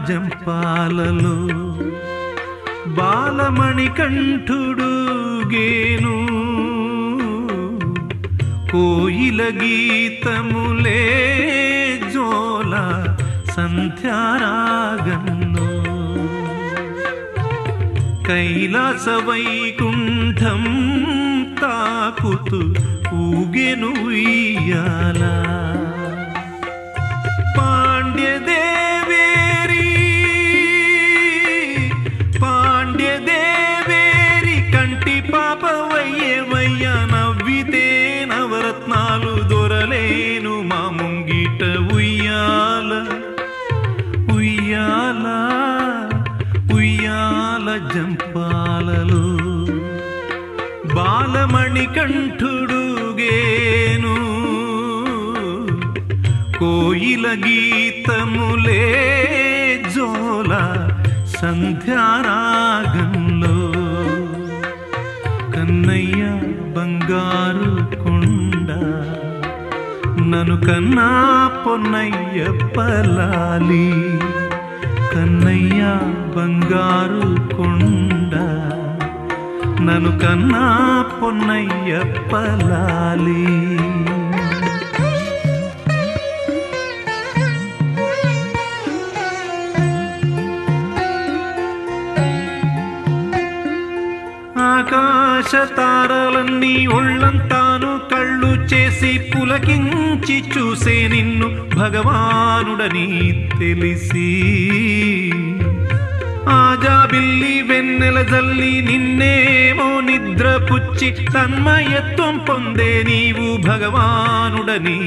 ఉయ్యాల జంపాలలో బాలమణి కంఠుడు గేను. కోయిల గీతములే జోల సంధ్యారాగంలో. కైలాస వైకుంఠం తాకుతూ ఊగెను ఉయ్యాల. మా ముంగిట ఉయ్యాల ఉయ్యాల ఉయ్యాల జంపాలలో. బాలమణి కంఠుడు గేను కోయిల గీతములే జోల సంధ్యారాగంలో నన్ను కన్నా పొన్నయ్యప్పలాలి కన్నయ్య బంగారు కొండ నన్ను కన్నా పొన్నయ్యప్పలాలి ఆకాశ తారలన్నీ ఒళ్ళంతాను కళ్ళు చేసి పులకించి చూసే నిన్ను భగవానుడని తెలిసి. ఆజాబిల్లి వెన్నెల జల్లి నిన్నేమో నిద్ర పుచ్చి తన్మయత్వం పొందే నీవు భగవానుడని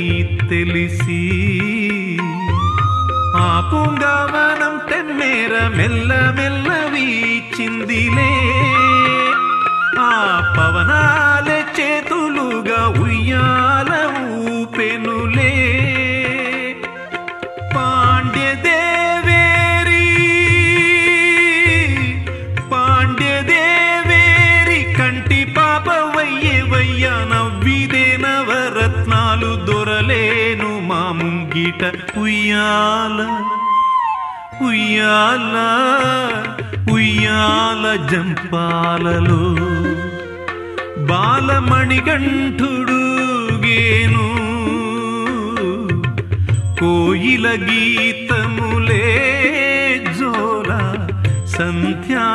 తెలిసి. ఆ పూంగావనం తెన్నేర మెల్ల మెల్ల వీచిందిలే నవరత్నాలు దొరలేను మా ముంగిట ఉయ్యాల. ఉయ్యాల ఉయ్యాల జంపాలలో. బాలమణికంఠుడు గేను. కోయిల గీతములే జోల సంధ్యారాగముల్లో.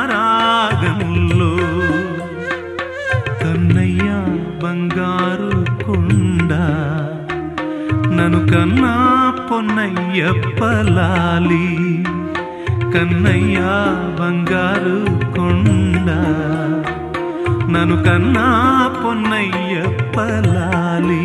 కన్నయ్య బంగారు నన్ను కన్నా పొన్నయ్యప్పలాలి కన్నయ్య బంగారు కొండ. నన్ను కన్నా పొన్నయ్యప్పలాలి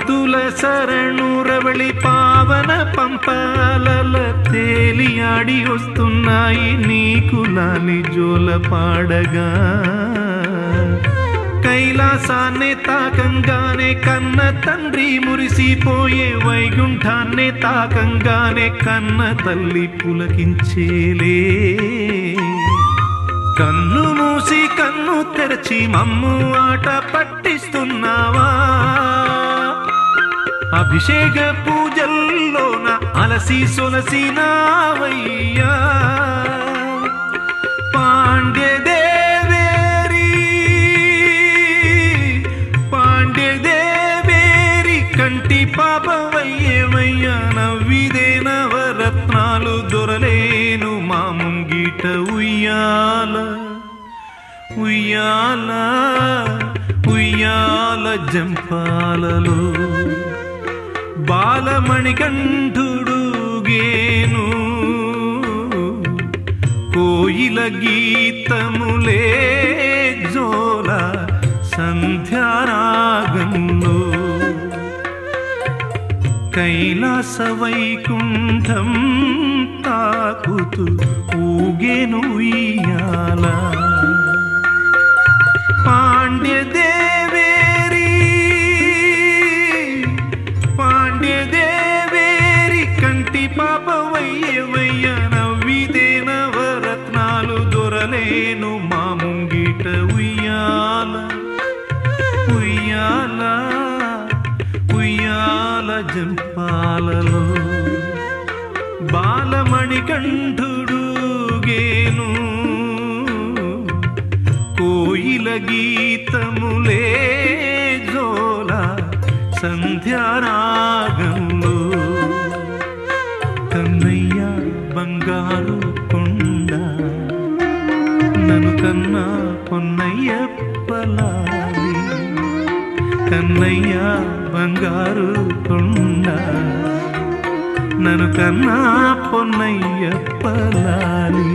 భక్తుల శరణు రవళి పావన పంపాలల తేలియాడి వస్తున్నాయి నీకు లాలి జోల పాడగా. కైలాసాన్నే తాకంగానే కన్న తండ్రి మురిసిపోయే వైకుంఠాన్నే తాకంగానే కన్న తల్లి పులకించేలే. కన్ను మూసి కన్ను తెరచి మమ్ము ఆట పట్టిస్తున్నావా? అభిషేక పూజల్లోన అలసి సొలసి నావయ్యా. పాండ్యదేవేరి పాండ్యదేవేరి కంటి పాపవయ్యేవయ్యా నవ్విదే నవరత్నాలు దొరలేను మా ముంగిట ఉయ్యాల. ఉయ్యాల ఉయ్యాల జంపాలలో. బాలమణికంఠుడు గేను కోయిల గీతములే జోల సంధ్యారాగంలో. కైలాస వైకుంఠం తాకుతూ ఊగెను ఇయాల పాండ్యదేవేరి కంటి పాప వయ్య వయ్య నవ్విదే నవరత్నాలు దొరలేను మా ముంగిట ఉయ్యాల. ఉయ్యాల ఉయ్యాల జంపాలలో. బాలమణి కంఠుడు గేను కోయిల గీతములే సంధ్యారాగంలో కన్నయ్య బంగారు కొండ నన్ను కన్నా పొన్నయ్య పలాలి కన్నయ్య బంగారు కొండ నన్ను కన్నా పొన్నయ్య పలాలి